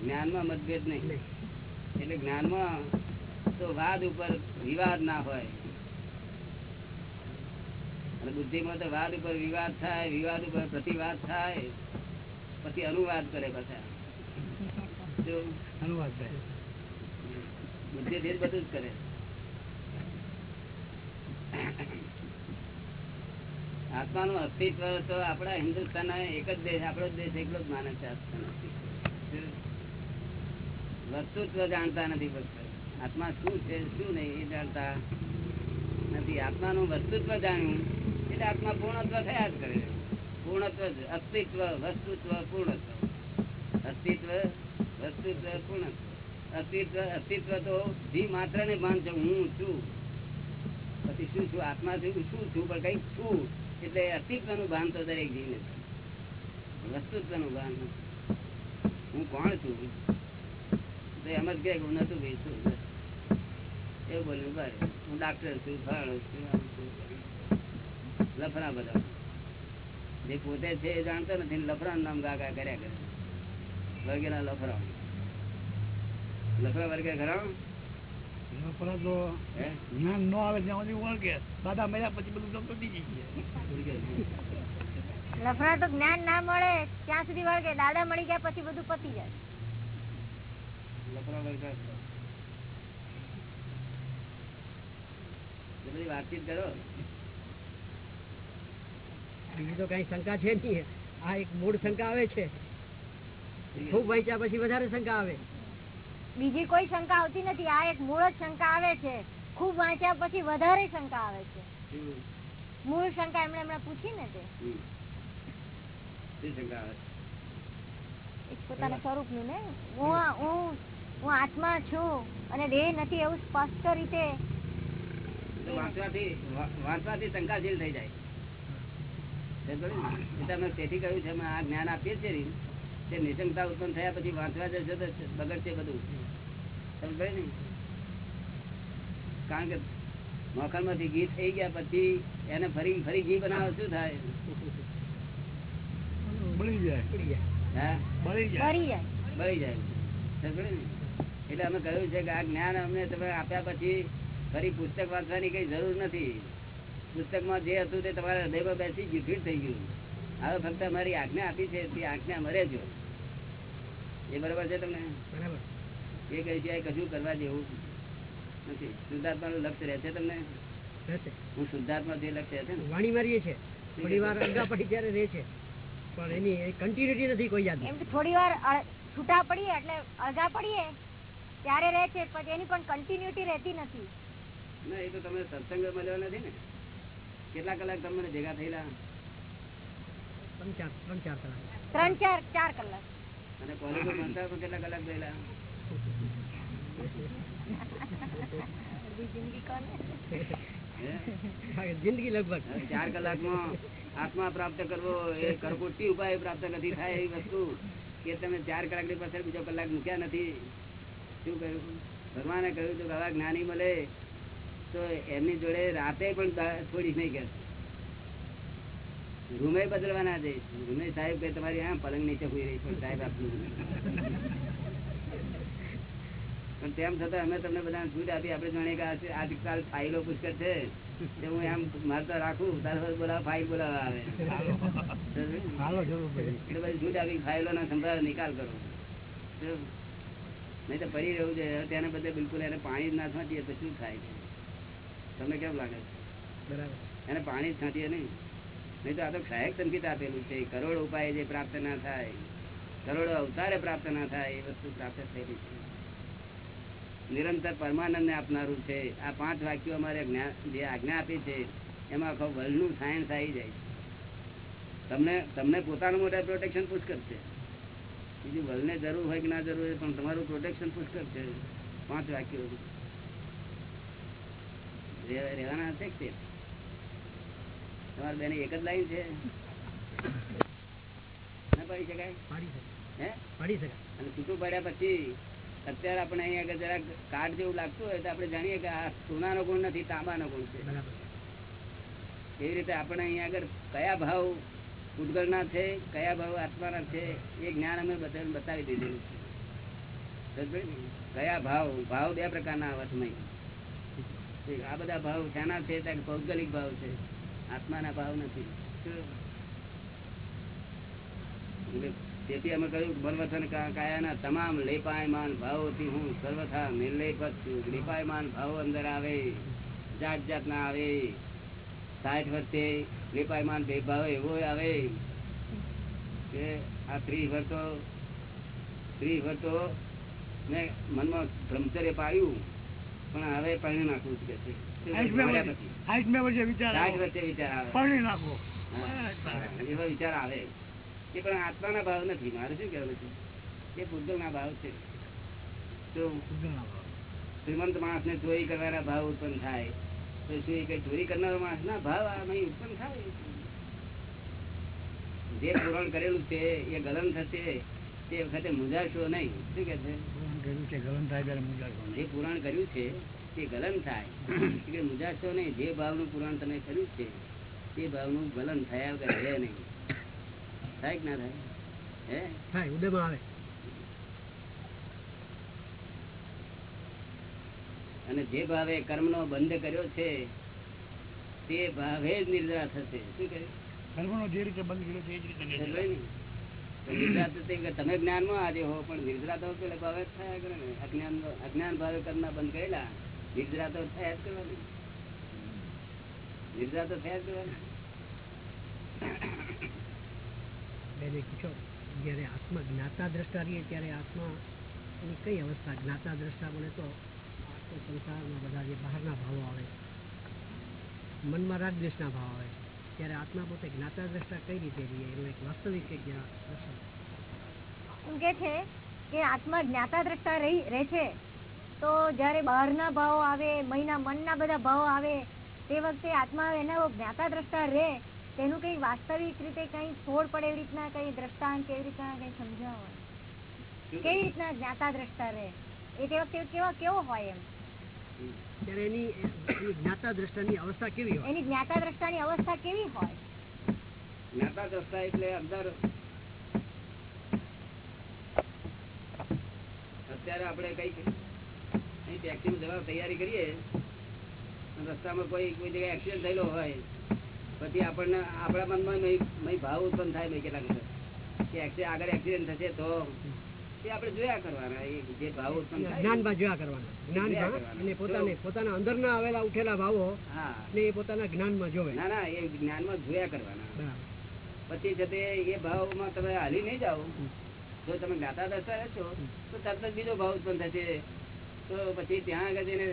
જ્ઞાનમાં મતભેદ નહીં. એટલે જ્ઞાનમાં તો વાદ ઉપર વિવાદ ના હોય. અને બુદ્ધિમાં તો વાદ ઉપર વિવાદ થાય વિવાદ ઉપર પ્રતિવાદ થાય. પછી અનુવાદ કરે પાછા. [laughs] અનુવાદ થાય. બુદ્ધિ જ બધું જ કરે. આત્માનું અસ્તિત્વ તો આપણા હિન્દુસ્તાન એક જ દેશ, આપણો દેશ એકલો જ માને છે વસ્તુત્વ જાણતા નથી ફક્ત. આત્મા શું છે, શું નહીં એ જાણતા નથી. આત્માનું વસ્તુત્વ જાણ્યું એટલે આત્મા પૂર્ણત્વ થયા જ કરે પૂર્ણત્વ. અસ્તિત્વ, વસ્તુત્વ, પૂર્ણત્વ. અસ્તિત્વ, વસ્તુત્વ, પૂર્ણત્વ. અસ્તિત્વ અસ્તિત્વ તો ધી માત્ર ને ભાન છે હું છું. પછી શું છું? આત્મા છું શું છું, પણ કંઈક છું. એટલે અસ્તિત્વનું ભાન તો દરેક જીવને છે. વસ્તુત્વનું ભાન હું કોણ છું? એમ જ કે હું નતું ભાઈ છું એવું બોલ્યું બરે હું ડાક્ટર છું, ફળ છું. લફરા બધા. જે પોતે છે એ જાણતો નથી લફરાનું નામ ગાગા કર્યા કરે. વગેરે લફરા લફરા વર્ગે ખરા? એમાં તો જ્ઞાન ન આવે ત્યાં સુધી વળગે દાદા મળ્યા પછી બધું તો લફડા જ્ઞાન ના મળે ત્યાં સુધી વળગે. દાદા મળી ગયા પછી બધું પતી જાય. લફરા વર્ગે બધી વાતચીત કરો. બીજી તો કઈ શંકા છે નહીં. આ એક મૂળ શંકા આવે છે. ખૂબ વાંચ્યા પછી વધારે શંકા આવે. બીજી કોઈ શંકા આવતી નથી. આ એક મૂળ જ શંકા આવે છે. ખૂબ વાંચ્યા પછી વધારે શંકા આવે છે. મૂળ શંકા એમણે એમણે પૂછી ને તે? પોતાના સ્વરૂપ શંકા આવે? એક પોતાના સ્વરૂપનું ને? હું હું હું આત્મા છું અને દેહ નથી એવું સ્પષ્ટ રીતે વાંચવાથી વાંચવાથી શંકાશીલ થઈ જાય. ને? અમે તેથી કહ્યું છે આ જ્ઞાન આપીએ છીએ. ને તે નિશંકતા ઉત્પન્ન થયા પછી વાંચવા જશો તો બગડશે બધું. સમજાય ને? કારણ કે મોખણમાંથી ઘી થઈ ગયા પછી એને ફરી ફરી ઘી બનાવો શું થાય? બળી જાય. પડી જાય. હા? બળી જાય. બળી જાય. એટલે અમે કહ્યું છે કે આ જ્ઞાન અમને તમે આપ્યા પછી ફરી પુસ્તક વાંચવાની કઈ જરૂર નથી. પુસ્તકમાં જે હતું તે તમારા હૃદયમાં બેસી ગયું ફીટ થઈ ગયું. હવે ફક્ત અમારી આજ્ઞા આપી છે તે આજ્ઞા મરે જો એ બરોબર છે તમને? એ કઈ સિવાય કશું કરવા જેવું નથી. શુદ્ધાત્માનું લક્ષ્ય રહે છે તમને? હું શુદ્ધાત્મા જે લક્ષ્ય છે વાણી મારીએ છે થોડી વાર અડગા પડી ત્યારે રહે છે. પણ એની કન્ટિન્યુટી નથી કોઈ યાદ એમ થોડી વાર છૂટા પડીએ એટલે અડધા પડીએ ત્યારે રહે છે પછી એની પણ કન્ટિન્યુટી રહેતી નથી. ના એ તો તમે સત્સંગ મળ્યો નથી ને? કેટલા કલાક તમને ભેગા થયેલા? ત્રણ ચાર ચાર કલાક. ત્રણ ચાર ચાર કલાક. અને કોલેજો ભણતા પણ કેટલા કલાક ગયેલા? જિંદગી કોને હે જિંદગી લગભગ. ચાર કલાકમાં આત્મા પ્રાપ્ત કરવો એ કરકોટી ઉપાય પ્રાપ્ત નથી થાય એવી વસ્તુ કે તમે ચાર કલાકની પાછળ બીજો કલાક મૂક્યા નથી. શું કહ્યું? ભગવાને કહ્યું કે આવા જ્ઞાની મળે તો એમની જોડે રાતે પણ થોડી નહીં કે રૂમે બદલવાના છે. રૂમે સાહેબ કે તમારી આમ પલંગ નીચે હોઈ રહી પણ સાહેબ આપનું પણ તેમ છતાં અમે તમને બધાને છૂટ આપી આપણે જાણીએ કે આજે- આજકાલ ફાઇલો પુષ્કળ છે. તે હું એમ મારતા રાખું તારે બોલાવા ફાઇલ બોલાવા આવે. એટલે બધી છૂટ આપી ફાઇલોના સંભાળ નિકાલ કરો. નહીં તો પડી રહ્યું છે. તેને બધે બિલકુલ એને પાણી જ ના છાંટીએ તો શું થાય? છે તમને કેમ લાગે? છે બરાબર. એને પાણી જ છાંટીએ નહીં. નહીં તો આ તો સહાયક સંકેત આપેલું છે. કરોડ ઉપાય જે પ્રાપ્ત ના થાય, કરોડો અવતારે પ્રાપ્ત ના થાય, એ વસ્તુ પ્રાપ્ત થયેલી છે. નિરંતર પરમાનંદને આપનારું છે. આ પાંચ વાક્યો અમારે જે આજ્ઞા આપી છે, એમાં આખો વર્લ્ડનું સાયન્સ આવી જાય તમને તમને પોતાનું મોટા પ્રોટેક્શન પુષ્કર છે. બીજું વર્લ્ડને જરૂર હોય કે ના જરૂર હોય, પણ તમારું પ્રોટેક્શન પુષ્કર છે. પાંચ વાક્યો. રહેવાના હશે કે? તમારે બેન એક જ લાઈન છે. પાડી શકાય? હે? પાડી શકાય. અને છૂટું પડ્યા પછી અત્યારે આપણે અહીંયા આગળ જરાક કાટ જેવું લાગતું હોય તો આપણે જાણીએ કે આ સોનાનો ગુણ નથી તાંબાનો ગુણ છે. એવી રીતે આપણે અહીંયા આગળ કયા ભાવ ઉદ્ગળના છે કયા ભાવ આત્માના છે એ જ્ઞાન અમે બધાને બતાવી દીધેલું છે? કયા ભાવ? ભાવ બે પ્રકારના આવા સમય. આ બધા ભાવ શાના છે ત્યાં ભૌગોલિક ભાવ છે. આત્માના ભાવ નથી તેથી અમે કહ્યું બનવથન કાયાના તમામ લેપાયમાન ભાવોથી હું સર્વથા નિર્લેપ જ છું લેપાયમાન ભાવો અંદર આવે જાત જાતના આવે, સાઠ વર્ષે લેપાયમાન ભેદભાવ એવો આવે કે આ ત્રીસ વર્ષો ત્રીસ વર્ષો મેં મનમાં બ્રહ્મચર્ય પાડ્યું, પણ હવે પાણી નાખવું જ કે છે. વિચાર આવે. એ પણ આત્માના ભાવ નથી. મારે શું કહેવું છે? એ ભાવ છે. શ્રીમંત માણસને ચોરી કરવાના ભાવ ઉત્પન્ન થાય તો શું કઈ ચોરી કરનારો માણસ ના ભાવ નહીં ઉત્પન્ન થાય? જે પુરાણ કરેલું છે એ ગલન થશે તે વખતે મુજાશો નહીં. શું કે છે. જે પુરાણ કર્યું છે તે ગલન થાય. એટલે મુજાશો નહીં જે ભાવનું પુરાણ તમે કર્યું છે તે ભાવનું ગલન થયા વગર રહે નહીં. થાય કે ના થાય? હે? થાય ઉદયમાં આવે. અને જે ભાવે કર્મનો બંધ કર્યો છે તે ભાવે જ નિર્જરા થશે. શું કહ્યું કર્મનો જે રીતે બંધ કર્યો છે એ જ રીતે કે તમે જ્ઞાનમાં આજે હો પણ નિર્જરા તો પેલા ભાવે થયા કરે ને. અજ્ઞાન અજ્ઞાન ભાવે કર્મ બંધ કરેલા. નિર્જરા તો થયા જ કરવાની. નિર્જરા તો થયા જ કરવાની. પૂછો જ્યારે આત્મા જ્ઞાતા દ્રષ્ટા રહીએ ત્યારે આત્મા એની કઈ અવસ્થા? જ્ઞાતા દ્રષ્ટા બને તો આખો સંસારમાં બધા જે બહારના ભાવો આવે મનમાં રાગ દ્વેષના ભાવ આવે. ત્યારે આત્મા પોતે જ્ઞાતા દ્રષ્ટા કઈ રીતે રહીએ? એનું એક વાસ્તવિક એક દર્શન. એમ કે છે કે આત્મા જ્ઞાતા દ્રષ્ટા રહી રહે છે. તો જ્યારે બહારના ભાવો આવે મહિના મનના બધા ભાવો આવે તે વખતે આત્મા એના જ્ઞાતા દ્રષ્ટા રહે. તેનું કઈ વાસ્તવિક રીતે કઈ છોડ પડે એવી રીતના કઈ દ્રષ્ટાંત કેવી રીતના કઈ સમજાવો કેવી રીતના જ્ઞાતા દ્રષ્ટા રહે? એ તે વખતે કેવા કેવો હોય એમ? એની એની જ્ઞાતા દ્રષ્ટાની અવસ્થા કેવી હોય? એની જ્ઞાતા દ્રષ્ટાની અવસ્થા કેવી હોય? જ્ઞાતા દ્રષ્ટા એટલે અંદર અત્યારે આપણે કઈ ટેક્સીમાં જવા તૈયારી કરીએ રસ્તામાં કોઈ કોઈ જગ્યાએ એક્સિડન્ટ થયેલો હોય પછી આપણને આપણા મનમાં ભાવ ઉત્પન્ન થાય મેં કેટલાક વખત. કે આગળ એક્સિડન્ટ થશે તો તે આપણે જોયા કરવાના એ જે ભાવ ઉત્પન્ન જ્ઞાનમાં જોયા કરવાના. જ્ઞાનમાં અને પોતાને પોતાના અંદરના આવેલા ઉઠેલા ભાવો ને એ પોતાના જ્ઞાનમાં જોવે. ના ના એ જ્ઞાનમાં જોયા કરવાના. પછી છે એ ભાવમાં તમે હાલી નહીં જાઓ. જો તમે જ્ઞાતા દસતા છો તો તરત જ બીજો ભાવ ઉત્પન્ન થશે. તો પછી ત્યાં આગળ જઈને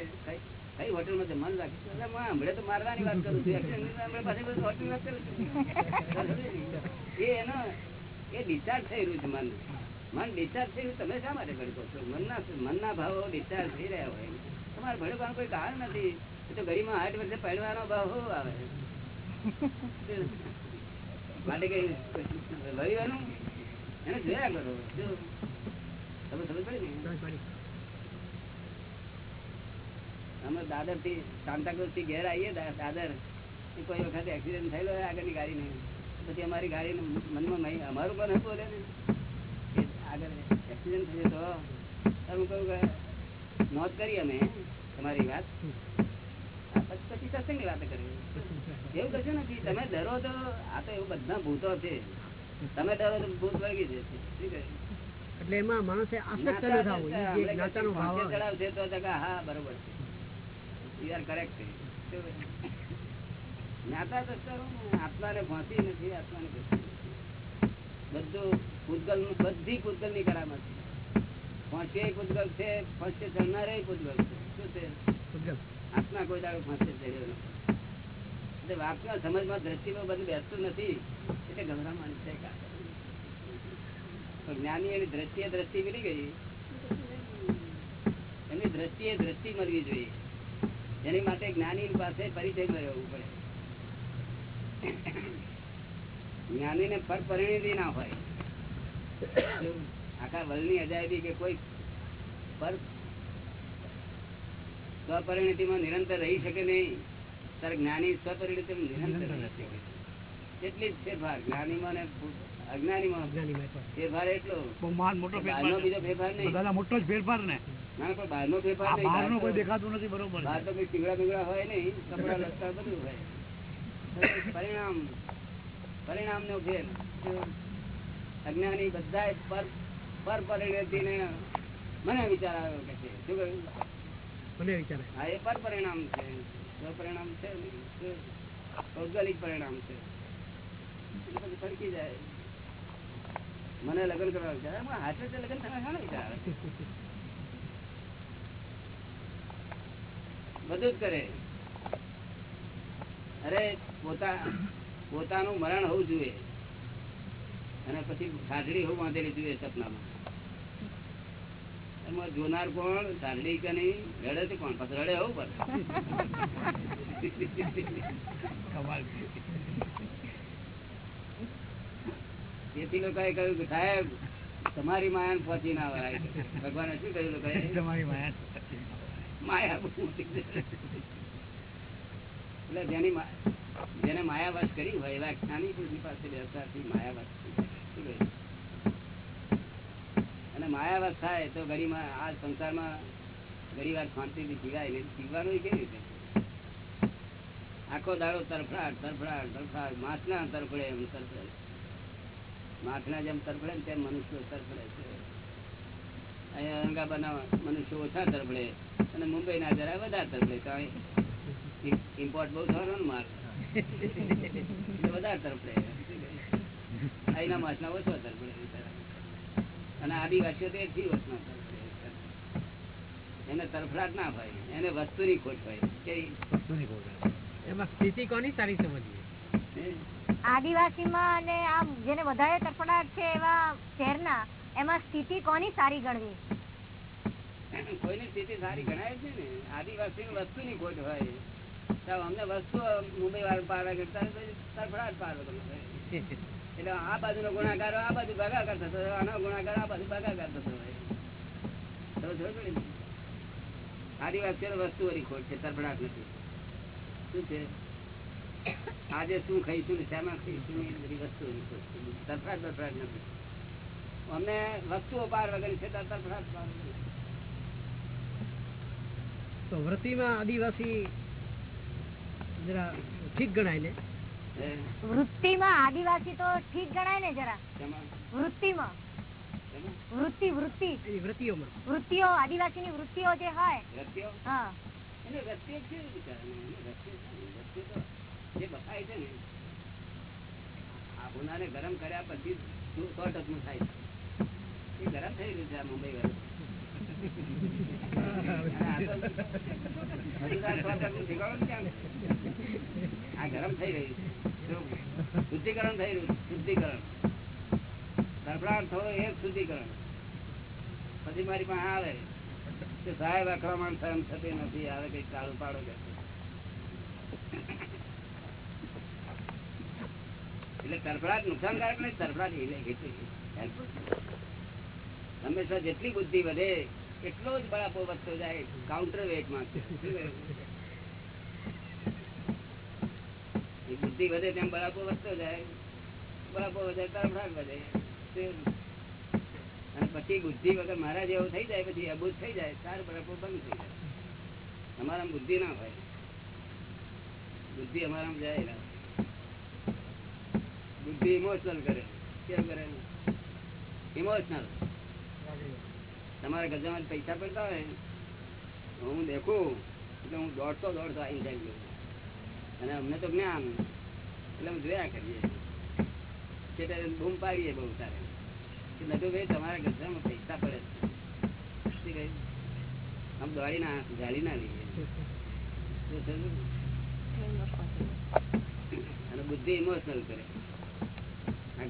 કઈ હોટલ રાખીશું એટલે હું હમણાં તો મારવાની વાત કરું છું. હોટલની વાત કરું છું. એનો એ ડિસ્ચાર્જ થઈ રહ્યું છે મન. મન ડિસ્ચાર્જ થઈ રહ્યું. તમે શા માટે ભડકો છો? મનના મનના ભાવો ડિસ્ચાર્જ થઈ રહ્યા હોય તમારે ભડકવાનું કોઈ કારણ નથી. એ તો ગરીમાં આઠ વર્ષે પહેરવાનો ભાવ હો આવે. માટે કઈ વળીવાનું એને જોયા કરો. જો તમે સમજ પડી ને? અમે દાદરથી સાંતાક્રુઝથી ઘેર આવીએ દાદર કોઈ વખત એક્સિડન્ટ થયેલો હોય આગળની ગાડીને. પછી અમારી ગાડી મનમાં અમારું પણ હતું ને. આગળ એક્સિડન્ટ થયો તો અમે કહ્યું કે નોંધ કરી અમે તમારી વાત. પછી સત્સંગની વાત કરી એવું કશું નથી. તમે ડરો તો આ તો એવું બધા ભૂતો છે. તમે ડરો તો ભૂત વળગી જશે શું કહે? એટલે એમાં માણસે આસક્ત ન થવું જે જ્ઞાતાનો ભાવ છે તો હા બરોબર છે. યુ આર કરેક્ટ જ્ઞાતા દસતા આત્માને ફાંસી નથી આત્માને બધું પૂતગલ બધી પૂતગલની કરામત છે. ફાંસી પૂતગલ છે ફાંસી ચડનારે પૂતગલ છે. શું છે? આત્મા કોઈ દાડો ફાંસી ચડ્યો નથી. એટલે વાતના સમજમાં દ્રષ્ટિમાં બધું બેસતું નથી. એટલે ગભરામણ છે. જ્ઞાની એની દ્રષ્ટિએ દ્રષ્ટિ મળી ગઈ. એની દ્રષ્ટિએ દ્રષ્ટિ મળવી જોઈએ. એની માટે જ્ઞાની પાસે પરિચય રહેવું પડે. જ્ઞાની ને પર પરિણિતિ ના હોય આખા વલની અજાયબી કે કોઈ પર સ્વપરિણતિમાં નિરંતર રહી શકે નહીં ત્યારે જ્ઞાની સ્વપરિણતિમાં નિરંતર રહી શકે. એટલી જ ફેરફાર જ્ઞાનીમાં ને મોટો જ ફેરફાર ને. ના કોઈ દેખાતું નથી બરોબર હોય કપડા બધું હોય. પરિણામ પરિણામ. નો ફેર. અજ્ઞાની બધા પર પર પરિણતિ ને મને વિચાર આવ્યો કે છે. શું કહ્યું? મને વિચારે હા એ પર પરિણામ છે. પરિણામ છે. ભૌગોલિક પરિણામ છે. ફરકી જાય. મને લગ્ન કરવાનું બધું જ કરે. અરે, પોતા, પોતાનું મરણ હોવું જોઈએ. અને પછી સાંજડી હોવું બાંધેલી જોઈએ સપનામાં. એમાં જોનાર કોણ, સાંજડી કે નહીં, રડે તો કોણ? પછી રડે હોવું [laughs] કમાલ તેથી લોકોએ કહ્યું કે સાહેબ તમારી માયા પહોંચી ના વળાય ભગવાને શું કહ્યું લોકોએ? [laughs] તમારી માયા માયા એટલે જેની જેને માયાવાસ કરી હોય એવા જ્ઞાની પુરુષની પાસે બેસવાથી માયાવાસ થઈ જાય. શું કહ્યું? અને માયાવાસ થાય તો ગરીમાં આ સંસારમાં ઘણી વાર શાંતિથી જીવાય ને જીવવાનું કેવી રીતે? આખો દાડો તરફડાટ તરફડાટ તરફડાટ માછલા તરફડે એમ તરફડે. માછલા જેમ તરફડે ને તેમ મનુષ્યો તરફડે છે. અહીંયા અંગાબાના મનુષ્યો ઓછા તરફડે અને મુંબઈના જરા વધારે તરફડે કારણ ઇમ્પોર્ટ બહુ થવાનો ને માલ. વધારે તરફડે અહીંના માછના ઓછો તરફડે અને આદિવાસીઓ તો એથી ઓછા તરફડે એને તરફડાટ ના ભાઈ. એને વસ્તુની ખોટ ભાઈ? વસ્તુની ખોટ એમાં સ્થિતિ કોની સારી સમજવી? આદિવાસીમાં અને આમ જેને વધારે તરફડાટ છે એવા શહેરના, એમાં સ્થિતિ કોની સારી ગણવી? કોઈની સ્થિતિ સારી ગણાય છે ને? આદિવાસી વસ્તુની ખોટ હોય. અમને વસ્તુ મુંબઈ વાળા પાડવા કરતા તરફડાટ પાડવા એટલે આ બાજુનો ગુણાકાર આ બાજુ ભાગાકાર થતો આનો ગુણાકાર આ બાજુ ભાગાકાર થતો આદિવાસીઓ વસ્તુઓની ખોટ છે તરફડાટ નથી. શું છે? આજે શું ખાઈશું ને શામાં ખાઈશું એ બધી વસ્તુ તરફાટ તરફડાટ નથી અમને વસ્તુઓ પાર વગર છે તરફાટ પાર તો વૃત્તિમાં આદિવાસી જરા ઠીક ગણાય ને? વૃત્તિમાં આદિવાસી તો ઠીક ગણાય ને જરા? વૃત્તિમાં. વૃત્તિ વૃત્તિ. વૃત્તિઓમાં. વૃત્તિઓ આદિવાસીની વૃત્તિઓ જે હોય. વૃત્તિઓ? હા. એટલે વૃત્તિઓ કેવી બિચારાને? જે બફાય છે ને આ ઉનાળે ગરમ કર્યા પછી સો ટકનું થાય એ ગરમ થઈ રહ્યું છે આ મુંબઈ વાળું. શુદ્ધિકરણ થઈ રહ્યું શુદ્ધિકરણ. તરફડાટ થયો એ શુદ્ધિકરણ. પછી મારી પાસે આવે. સાહેબ, આક્રમણ સહન થતી નથી આવે કઈ ચાલુ પાડો કે એટલે તરફડાટ નુકસાનકારક નહીં તરફડાટ છે. હંમેશા જેટલી બુદ્ધિ વધે, એટલો જ બળાપો વધતો જાય કાઉન્ટર વેટમાં બુદ્ધિ વધે તેમ બળાપો વધતો જાય, બળાપો વધે તરફડાટ વધે. અને પછી બુદ્ધિ વગર મારા જેવું થઈ જાય, પછી અબૂત થઈ જાય તાર બરાબર બંધ થઈ જાય. અમારા બુદ્ધિ ના હોય. બુદ્ધિ અમારામાં જાય બુદ્ધિ ઇમોશનલ કરે. કેમ કરે ઇમોશનલ તમારા ગજામાં પૈસા પડતા હોય હું દેખું એટલે હું દોડતો દોડતો આવી જાય ગયો અને અમને તો જ્ઞાન. એટલે અમે જોયા કરીએ. કે બૂમ પાડીએ બહુ તારે કે ભાઈ તમારા ગજામાં પૈસા પડે છે? આમ દોડી ના જાળી ના લઈએ. અને બુદ્ધિ ઇમોશનલ કરે.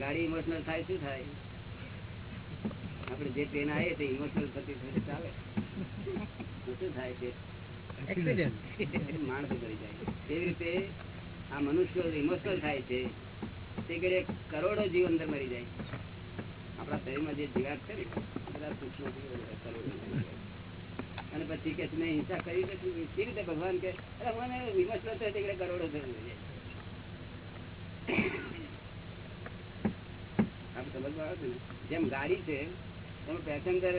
ગાડી ઇમોશનલ થાય શું થાય? આપડે જે ટ્રેન આવે તે ઇમોશનલ થતી થતી ચાલે શું થાય છે? માણસો કરી જાય. તેવી રીતે આ મનુષ્યો ઇમોશનલ થાય છે તે ઘડે કરોડો જીવ અંદર મરી જાય. આપણા શરીરમાં જે જીવાત છે ને બધા સૂક્ષ્મ કરોડો અને પછી કે મેં હિંસા કરી કે કેવી રીતે ભગવાન કે અરે મને વિમર્શ થયો એટલે કરોડો થયો. આપ જેમ ગાડી છે, એમાં પેસેન્જર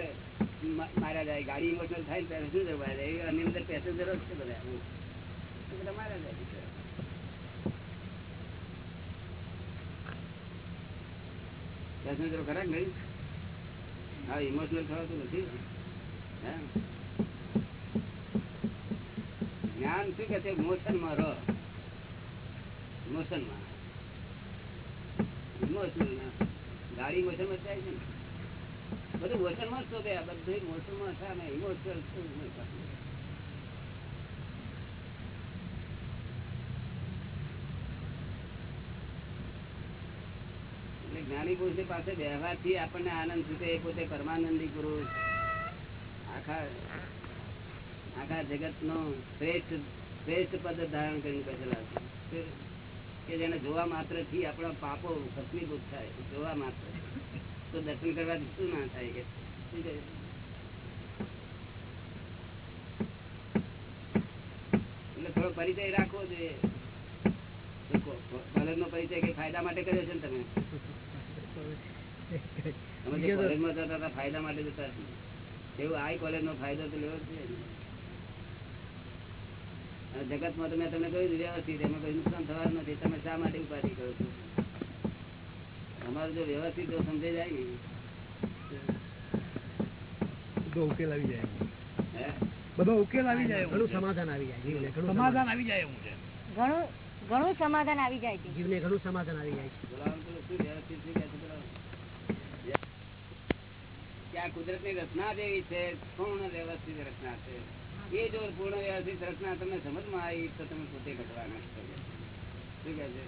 માર્યા જાય, ગાડી ઇમોશનલ થાય ને ત્યારે શું જવા જાય? એની અંદર પેસેન્જર જ છે બધા. બધા માર્યા જાય. પેસેન્જરો ખરા નહીં? હા ઇમોશનલ થવાતું નથી? જ્ઞાન શું કે છે? મોશનમાં રહો. મોશન ઇમોશનલ ઇમોશનલ ગાડી મોશનમાં છે ને. બધું મોશનમાં જ બધું મોશનમાં થાય ને ઇમોશનલ જ્ઞાની પુરુષ પાસે વ્યવહારથી આપણને આનંદ છૂટે એ પોતે પરમાનંદી પુરુષ, આખા આખા જગત નો શ્રેષ્ઠ શ્રેષ્ઠ પદ ધારણ કરીને પછી કે જેને જોવા માત્રથી આપણા પાપો ભસ્મીભૂત થાય જોવા માત્ર. તો દર્શન કરવા શું ના થાય કે? એટલે થોડો પરિચય રાખવો જોઈએ કોલેજ નો પરિચય કઈ ફાયદા માટે કર્યો છે ને તમે? કોલેજમાં કોલેજમાં જતા હતા ફાયદા માટે જતા. એવું આ કોલેજ નો ફાયદો તો લેવો. અને જગતમાં તો મેં તમને કહ્યું વ્યવસ્થિત. એમાં કોઈ નુકસાન થવાનું નથી. તમે શા માટે ઉપાધિ કરો છો? અમારું જો વ્યવસ્થિત જો સમજાઈ જાય ને. ઉકેલ આવી જાય. હે? બધો ઉકેલ આવી જાય. ઘણું સમાધાન આવી જાય. સમાધાન આવી જાય એવું છે. ઘણું ઘણું સમાધાન આવી જાય છે. જીવને ઘણું સમાધાન આવી જાય છે? ત્યાં કુદરતની રચના જેવી છે? પૂર્ણ વ્યવસ્થિત રચના છે? એ જો પૂર્ણ વ્યવસ્થિત રચના તમને સમજમાં આવી તો તમે પોતે ઘટવાના શું કહે છે?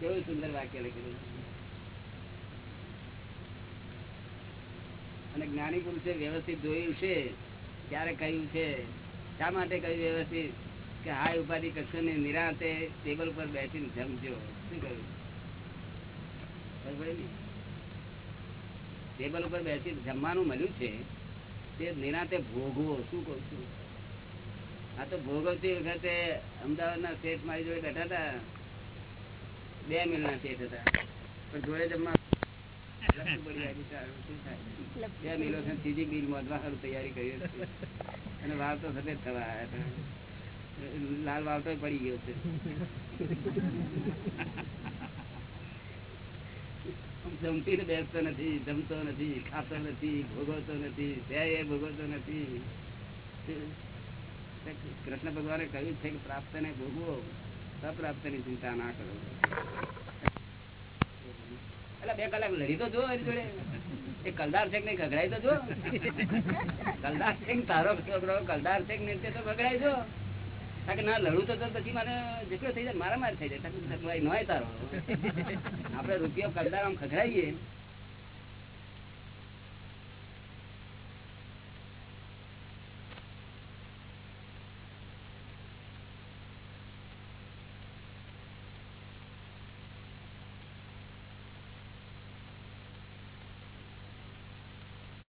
કેવું સુંદર વાક્ય લખેલું અને જ્ઞાની પુરુષે વ્યવસ્થિત જોયું છે ત્યારે કહ્યું છે? શા માટે કહ્યું વ્યવસ્થિત? કે હાય ઉપાધિ કક્ષો ને નિરાંતે ટેબલ પર બેસીને જમજો. શું કહ્યું? ટેબલ ઉપર બેસી જમવાનું મળ્યું છે તે નિરાતે ભોગવો, શું કઉ છું? આ તો ભોગવતી વખતે અમદાવાદના શેઠ મારી જોડે બેઠા હતા. બે મિલના શેઠ હતા. પણ જોડે જમવા? બે મિલો છે ત્રીજી મિલ મોદવા સારું તૈયારી કરી હતી. અને વાવ તો સફેદ થવા લાલ વાવ તો પડી ગયો છે. જમતી બેસતો નથી, જમતો નથી, ખાતો નથી, ભોગવતો નથી ધ્યાય ભોગવતો નથી. કૃષ્ણ ભગવાને કહ્યું છે કે પ્રાપ્ત ને ભોગવો અપ્રાપ્તની ચિંતા ના કરો. એટલે બે કલાક લડી તો જો એની જોડે. એ કલદાર છે નહીં, ગગડાય તો જો કલદાર છે તારો કલદાર છે નહીં, તે તો ગગડાય જો કે ના લડું તો પછી મને જેટલો થઈ જાય મારા માર થઈ જાય. નોય તારો [laughs] આપડે રૂપિયો કરદાર આમ ખખડાવીએ